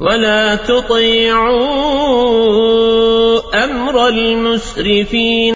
ولا تطيعوا أمر المسرفين